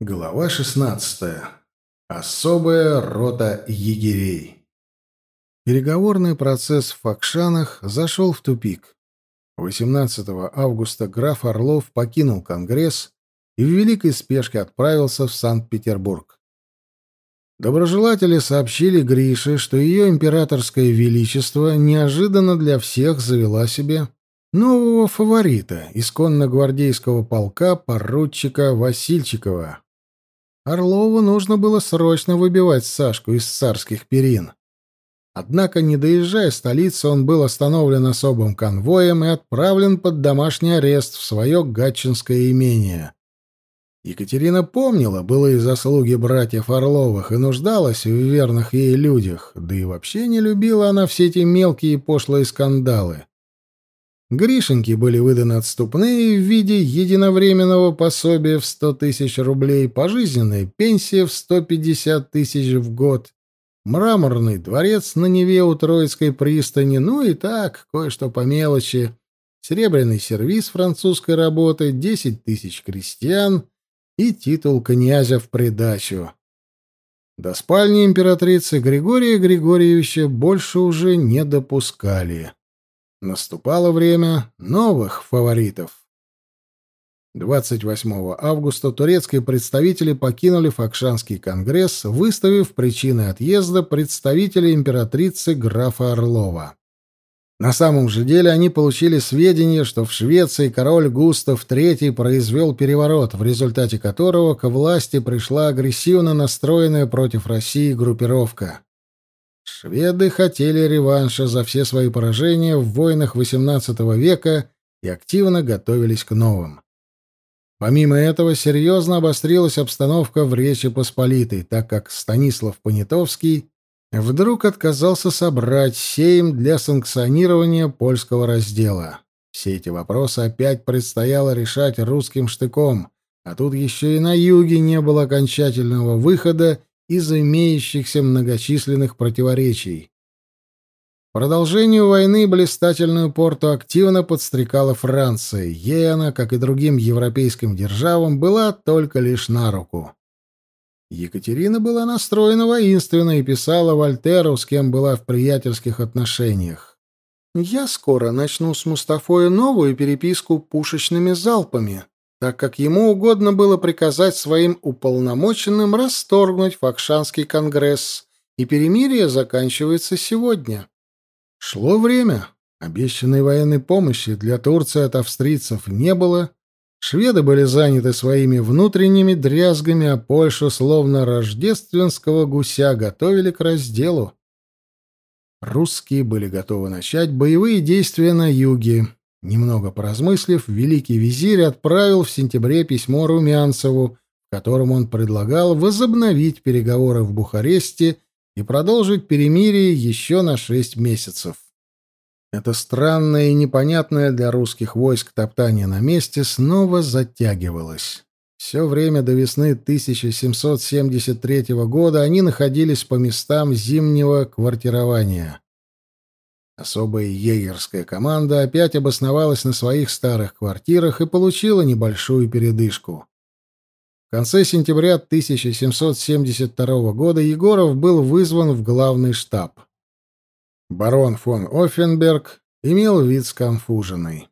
Глава 16. Особая рота егерей. Переговорный процесс в Факшанах зашел в тупик. 18 августа граф Орлов покинул Конгресс и в великой спешке отправился в Санкт-Петербург. Доброжелатели сообщили Грише, что ее императорское величество неожиданно для всех завела себе нового фаворита, исконно гвардейского полка поручика Васильчикова. Орлову нужно было срочно выбивать Сашку из царских перин. Однако, не доезжая столицы, он был остановлен особым конвоем и отправлен под домашний арест в свое гатчинское имение. Екатерина помнила былые заслуги братьев Орловых и нуждалась в верных ей людях, да и вообще не любила она все эти мелкие и пошлые скандалы. Гришеньке были выданы отступные в виде единовременного пособия в 100 тысяч рублей, пожизненная пенсия в 150 тысяч в год, мраморный дворец на Неве у Троицкой пристани, ну и так, кое-что по мелочи, серебряный сервиз французской работы, 10 тысяч крестьян и титул князя в придачу. До спальни императрицы Григория Григорьевича больше уже не допускали. Наступало время новых фаворитов. 28 августа турецкие представители покинули Факшанский конгресс, выставив причины отъезда представителя императрицы графа Орлова. На самом же деле они получили сведения, что в Швеции король Густав III произвел переворот, в результате которого к власти пришла агрессивно настроенная против России группировка. Шведы хотели реванша за все свои поражения в войнах XVIII века и активно готовились к новым. Помимо этого, серьезно обострилась обстановка в Речи Посполитой, так как Станислав Понятовский вдруг отказался собрать сейм для санкционирования польского раздела. Все эти вопросы опять предстояло решать русским штыком, а тут еще и на юге не было окончательного выхода из имеющихся многочисленных противоречий. Продолжению войны блистательную порту активно подстрекала Франция. Ей она, как и другим европейским державам, была только лишь на руку. Екатерина была настроена воинственно и писала Вольтеру, с кем была в приятельских отношениях. «Я скоро начну с Мустафой новую переписку пушечными залпами так как ему угодно было приказать своим уполномоченным расторгнуть Факшанский конгресс, и перемирие заканчивается сегодня. Шло время. Обещанной военной помощи для Турции от австрийцев не было. Шведы были заняты своими внутренними дрязгами, а Польша, словно рождественского гуся, готовили к разделу. Русские были готовы начать боевые действия на юге. Немного поразмыслив, великий визирь отправил в сентябре письмо Румянцеву, в котором он предлагал возобновить переговоры в Бухаресте и продолжить перемирие еще на шесть месяцев. Это странное и непонятное для русских войск топтание на месте снова затягивалось. Все время до весны 1773 года они находились по местам зимнего квартирования. Особая егерская команда опять обосновалась на своих старых квартирах и получила небольшую передышку. В конце сентября 1772 года Егоров был вызван в главный штаб. Барон фон Оффенберг имел вид сконфуженный.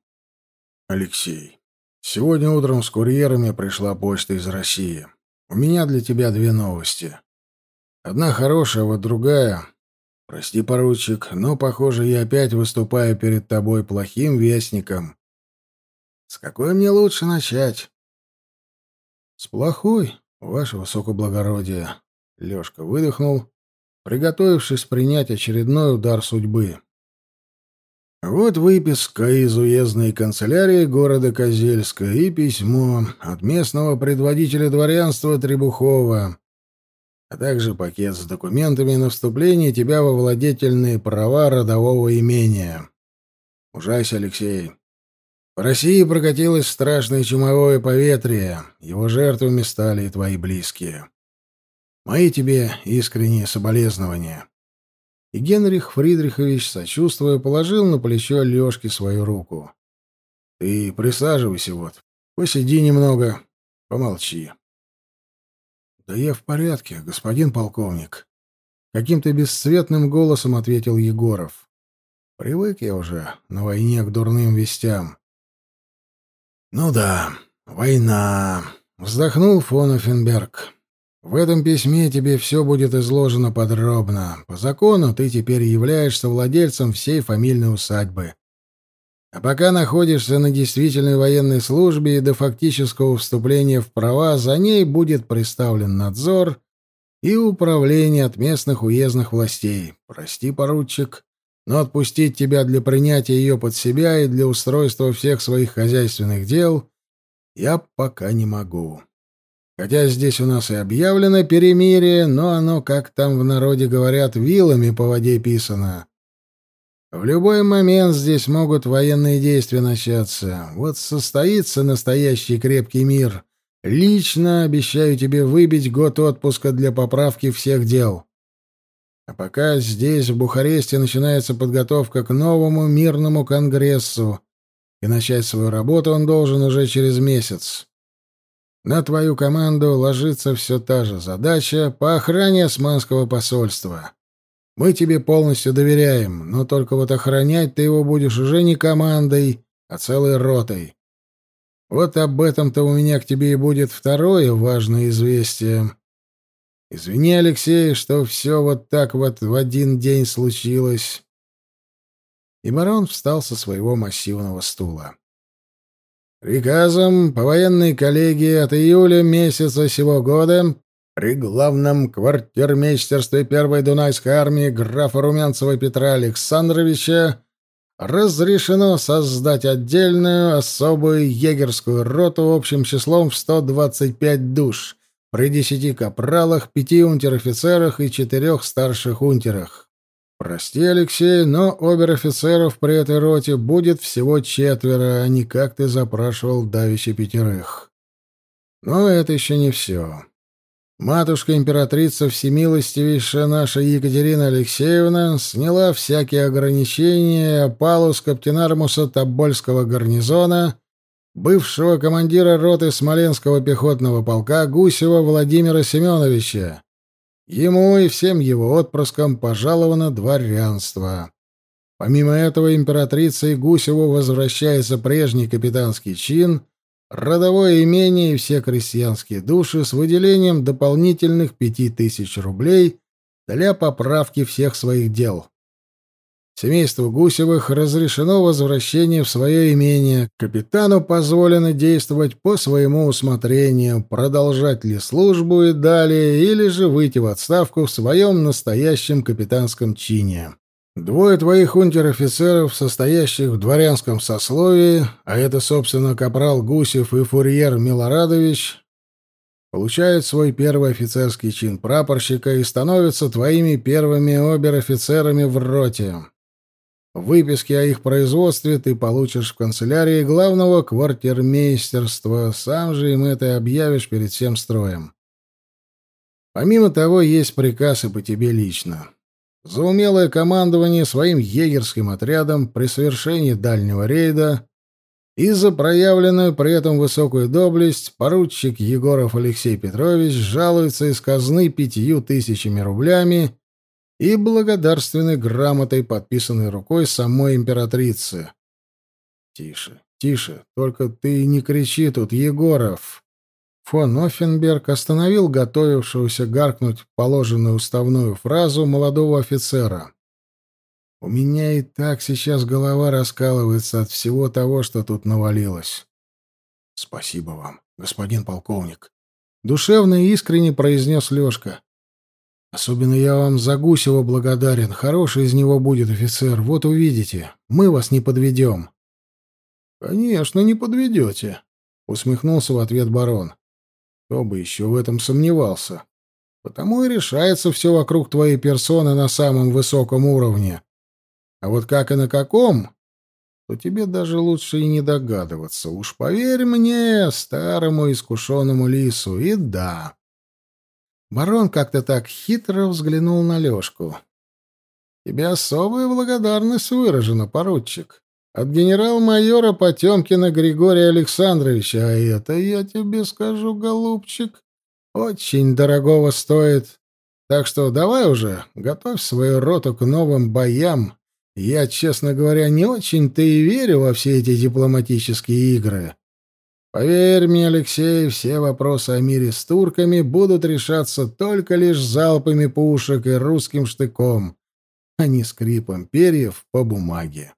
«Алексей, сегодня утром с курьерами пришла почта из России. У меня для тебя две новости. Одна хорошая, вот другая Прости, поручик, но, похоже, я опять выступаю перед тобой плохим вестником. С какой мне лучше начать? С плохой, ваше высокоблагородие. Лёшка выдохнул, приготовившись принять очередной удар судьбы. Вот выписка из уездной канцелярии города Козельска и письмо от местного предводителя дворянства Требухова а также пакет с документами на вступление тебя во владетельные права родового имения. Ужайся, Алексей. В России прокатилось страшное чумовое поветрие, его жертвами стали и твои близкие. Мои тебе искренние соболезнования. И Генрих Фридрихович, сочувствуя, положил на плечо Лёшки свою руку. Ты присаживайся вот, посиди немного, помолчи. Да я в порядке, господин полковник. Каким-то бесцветным голосом ответил Егоров. Привык я уже на войне к дурным вестям. Ну да, война. Вздохнул фон Оффенберг. В этом письме тебе все будет изложено подробно. По закону ты теперь являешься владельцем всей фамильной усадьбы. А пока находишься на действительной военной службе и до фактического вступления в права, за ней будет представлен надзор и управление от местных уездных властей. Прости, поручик, но отпустить тебя для принятия ее под себя и для устройства всех своих хозяйственных дел я пока не могу. Хотя здесь у нас и объявлено перемирие, но оно, как там в народе говорят, вилами по воде писано. В любой момент здесь могут военные действия начаться. Вот состоится настоящий крепкий мир. Лично обещаю тебе выбить год отпуска для поправки всех дел. А пока здесь, в Бухаресте, начинается подготовка к новому мирному конгрессу, и начать свою работу он должен уже через месяц. На твою команду ложится все та же задача по охране османского посольства. Мы тебе полностью доверяем, но только вот охранять ты его будешь уже не командой, а целой ротой. Вот об этом-то у меня к тебе и будет второе важное известие. Извини, Алексей, что все вот так вот в один день случилось. И барон встал со своего массивного стула. Приказом по военной коллегии от июля месяца сего года при главном квартирмейстерстве первой Дунайской армии графа Румянцева Петра Александровича разрешено создать отдельную особую егерскую роту общим числом в 125 душ при десяти капралах, пяти унтер-офицерах и четырех старших унтерах. «Прости, Алексей, но обер-офицеров при этой роте будет всего четверо, а не как ты запрашивал давище пятерых. Но это еще не все. Матушка-императрица всемилостивейшая наша Екатерина Алексеевна сняла всякие ограничения опалу с каптенармуса Тобольского гарнизона, бывшего командира роты Смоленского пехотного полка Гусева Владимира Семеновича, Ему и всем его отпрыскам пожаловано дворянство. Помимо этого императрице и Гусеву возвращается прежний капитанский чин, родовое имение и все крестьянские души с выделением дополнительных пяти тысяч рублей для поправки всех своих дел. Семейству Гусевых разрешено возвращение в свое имение. Капитану позволено действовать по своему усмотрению, продолжать ли службу и далее, или же выйти в отставку в своем настоящем капитанском чине. Двое твоих унтер-офицеров, состоящих в дворянском сословии, а это, собственно, капрал Гусев и фурьер Милорадович, получают свой первый офицерский чин прапорщика и становятся твоими первыми обер-офицерами в роте. Выписки о их производстве ты получишь в канцелярии главного квартирмейстерства, сам же им это объявишь перед всем строем. Помимо того, есть приказ и по тебе лично. За умелое командование своим егерским отрядом при совершении дальнего рейда и за проявленную при этом высокую доблесть поручик Егоров Алексей Петрович жалуется из казны пятью тысячами рублями и благодарственной грамотой, подписанной рукой самой императрицы. «Тише, тише, только ты не кричи тут, Егоров!» Фон Оффенберг остановил готовившегося гаркнуть положенную уставную фразу молодого офицера. «У меня и так сейчас голова раскалывается от всего того, что тут навалилось». «Спасибо вам, господин полковник», — душевно и искренне произнес Лешка. Особенно я вам за Гусева благодарен. Хороший из него будет офицер. Вот увидите. Мы вас не подведем. — Конечно, не подведете, — усмехнулся в ответ барон. — Кто бы еще в этом сомневался. Потому и решается все вокруг твоей персоны на самом высоком уровне. А вот как и на каком, то тебе даже лучше и не догадываться. Уж поверь мне, старому искушенному лису, и да, Барон как-то так хитро взглянул на Лёшку. «Тебе особая благодарность выражена, поручик. От генерал-майора Потёмкина Григория Александровича, а это, я тебе скажу, голубчик, очень дорогого стоит. Так что давай уже, готовь свою роту к новым боям. Я, честно говоря, не очень-то и верю во все эти дипломатические игры. Поверь мне, Алексей, все вопросы о мире с турками будут решаться только лишь залпами пушек и русским штыком, а не скрипом перьев по бумаге.